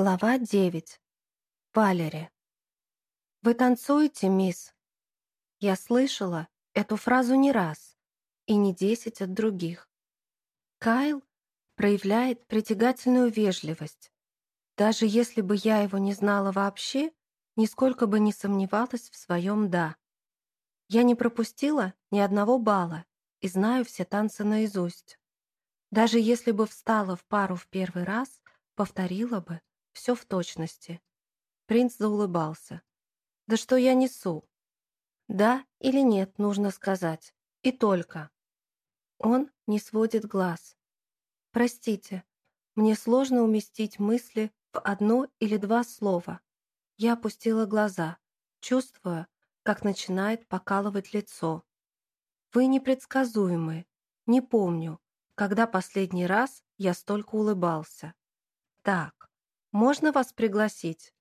Глава 9. Валери. «Вы танцуете, мисс?» Я слышала эту фразу не раз и не десять от других. Кайл проявляет притягательную вежливость. Даже если бы я его не знала вообще, нисколько бы не сомневалась в своем «да». Я не пропустила ни одного бала и знаю все танцы наизусть. Даже если бы встала в пару в первый раз, повторила бы, все в точности. Принц заулыбался. «Да что я несу?» «Да или нет, нужно сказать. И только». Он не сводит глаз. «Простите, мне сложно уместить мысли в одно или два слова». Я опустила глаза, чувствуя, как начинает покалывать лицо. «Вы непредсказуемы. Не помню, когда последний раз я столько улыбался. Так, «Можно вас пригласить?»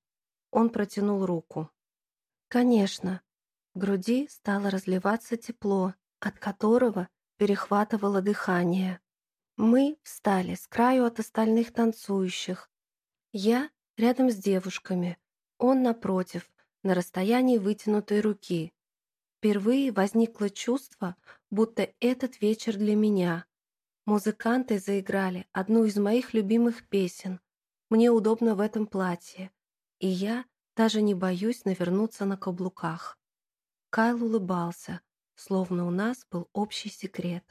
Он протянул руку. «Конечно». В груди стало разливаться тепло, от которого перехватывало дыхание. Мы встали с краю от остальных танцующих. Я рядом с девушками, он напротив, на расстоянии вытянутой руки. Впервые возникло чувство, будто этот вечер для меня. Музыканты заиграли одну из моих любимых песен, мне удобно в этом платье, и я даже не боюсь навернуться на каблуках. Кайл улыбался, словно у нас был общий секрет.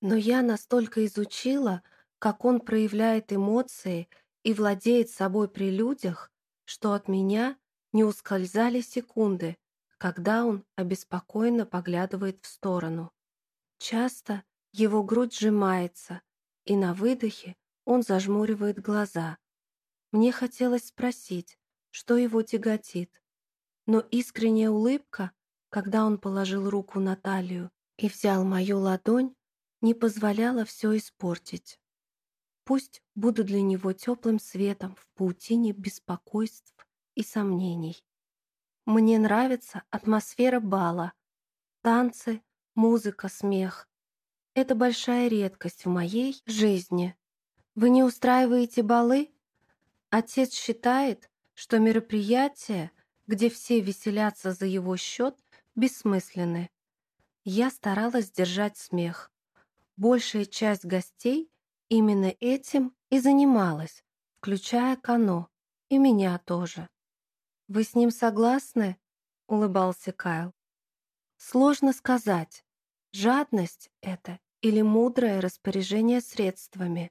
Но я настолько изучила, как он проявляет эмоции и владеет собой при людях, что от меня не ускользали секунды, когда он обеспокоенно поглядывает в сторону. Часто его грудь сжимается, и на выдохе он зажмуривает глаза, мне хотелось спросить, что его тяготит. Но искренняя улыбка, когда он положил руку на талию и взял мою ладонь, не позволяла все испортить. Пусть буду для него теплым светом в паутине беспокойств и сомнений. Мне нравится атмосфера бала, танцы, музыка, смех. Это большая редкость в моей жизни. Вы не устраиваете балы? Отец считает, что мероприятия, где все веселятся за его счет, бессмысленны. Я старалась держать смех. Большая часть гостей именно этим и занималась, включая Кано, и меня тоже. «Вы с ним согласны?» — улыбался Кайл. «Сложно сказать, жадность это или мудрое распоряжение средствами,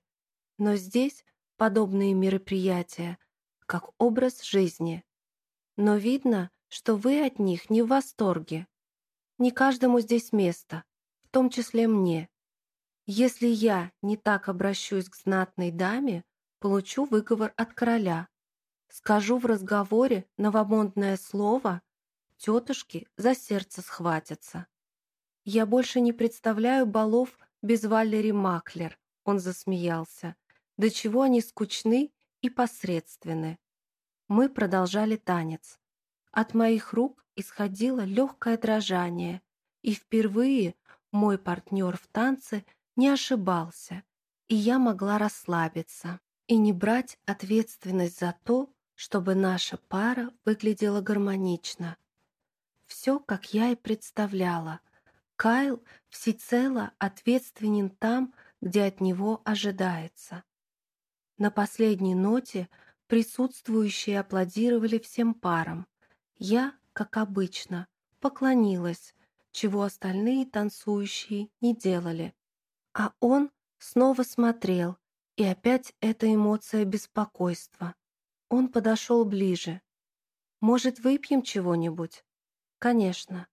но здесь подобные мероприятия как образ жизни. Но видно, что вы от них не в восторге. Не каждому здесь место, в том числе мне. Если я не так обращусь к знатной даме, получу выговор от короля. Скажу в разговоре новомодное слово, тетушки за сердце схватятся. Я больше не представляю балов без Валери Маклер, он засмеялся до чего они скучны и посредственны. Мы продолжали танец. От моих рук исходило легкое дрожание, и впервые мой партнер в танце не ошибался, и я могла расслабиться и не брать ответственность за то, чтобы наша пара выглядела гармонично. Все, как я и представляла. Кайл всецело ответственен там, где от него ожидается. На последней ноте присутствующие аплодировали всем парам. Я, как обычно, поклонилась, чего остальные танцующие не делали. А он снова смотрел, и опять эта эмоция беспокойства. Он подошел ближе. «Может, выпьем чего-нибудь?» «Конечно».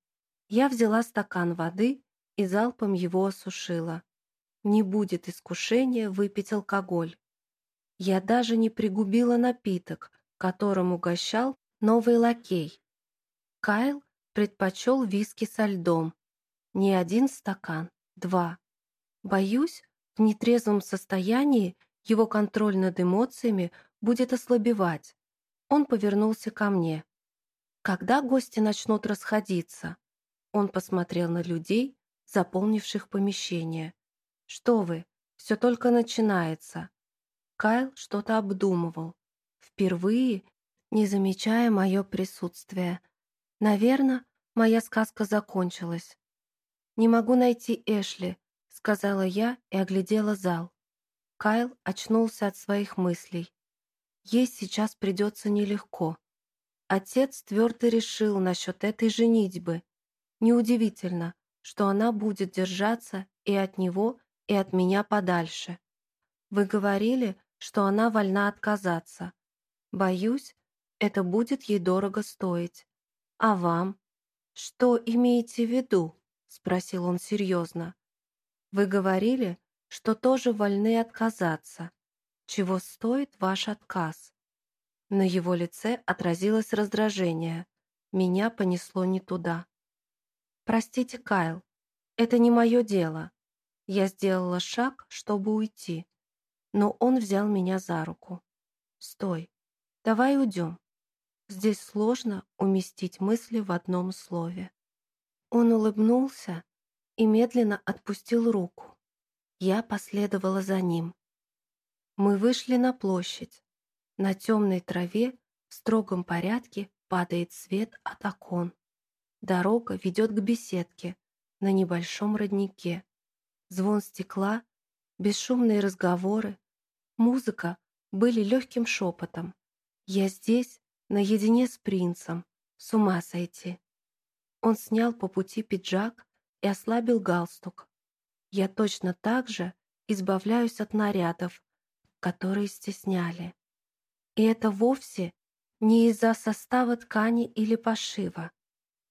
Я взяла стакан воды и залпом его осушила. Не будет искушения выпить алкоголь. Я даже не пригубила напиток, которым угощал новый лакей. Кайл предпочел виски со льдом. Не один стакан, два. Боюсь, в нетрезвом состоянии его контроль над эмоциями будет ослабевать. Он повернулся ко мне. «Когда гости начнут расходиться?» Он посмотрел на людей, заполнивших помещение. «Что вы, все только начинается. Кайл что-то обдумывал. впервые не замечая мое присутствие. Наверное, моя сказка закончилась. «Не могу найти Эшли», — сказала я и оглядела зал. Кайл очнулся от своих мыслей. Ей сейчас придется нелегко. Отец твердо решил насчет этой женитьбы. Неудивительно, что она будет держаться и от него, и от меня подальше. Вы говорили, что она вольна отказаться. Боюсь, это будет ей дорого стоить. А вам? Что имеете в виду? Спросил он серьезно. Вы говорили, что тоже вольны отказаться. Чего стоит ваш отказ? На его лице отразилось раздражение. Меня понесло не туда. «Простите, Кайл, это не мое дело. Я сделала шаг, чтобы уйти, но он взял меня за руку. «Стой, давай уйдем. Здесь сложно уместить мысли в одном слове». Он улыбнулся и медленно отпустил руку. Я последовала за ним. Мы вышли на площадь. На темной траве в строгом порядке падает свет от окон. Дорога ведет к беседке на небольшом роднике. Звон стекла, бесшумные разговоры, музыка были легким шепотом. Я здесь, наедине с принцем, с ума сойти. Он снял по пути пиджак и ослабил галстук. Я точно так же избавляюсь от нарядов, которые стесняли. И это вовсе не из-за состава ткани или пошива.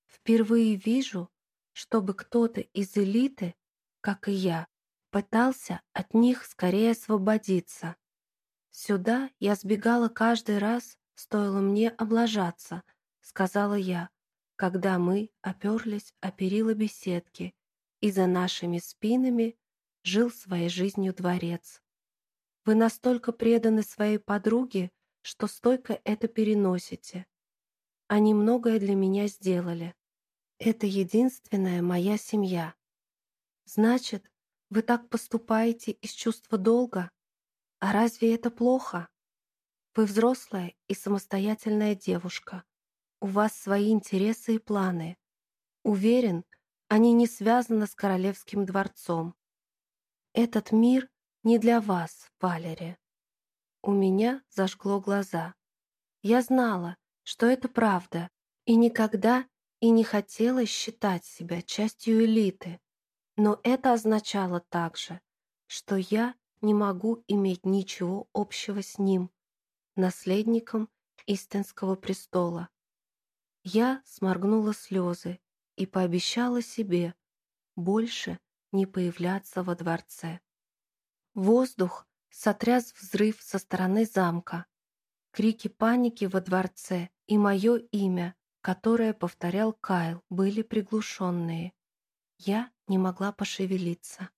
Впервые вижу, чтобы кто-то из элиты, как и я, пытался от них скорее освободиться. Сюда я сбегала каждый раз, стоило мне облажаться, сказала я, когда мы оперлись о перила беседки, и за нашими спинами жил своей жизнью дворец. Вы настолько преданы своей подруге, что стойко это переносите. Они многое для меня сделали. Это единственная моя семья. Значит, вы так поступаете из чувства долга? А разве это плохо? Вы взрослая и самостоятельная девушка. У вас свои интересы и планы. Уверен, они не связаны с королевским дворцом. Этот мир не для вас, Валери. У меня зажгло глаза. Я знала, что это правда, и никогда и не хотела считать себя частью элиты. Но это означало также, что я не могу иметь ничего общего с ним, наследником истинского престола. Я сморгнула слезы и пообещала себе больше не появляться во дворце. Воздух сотряс взрыв со стороны замка. Крики паники во дворце и мое имя, которое повторял Кайл, были приглушенные. Я не могла пошевелиться.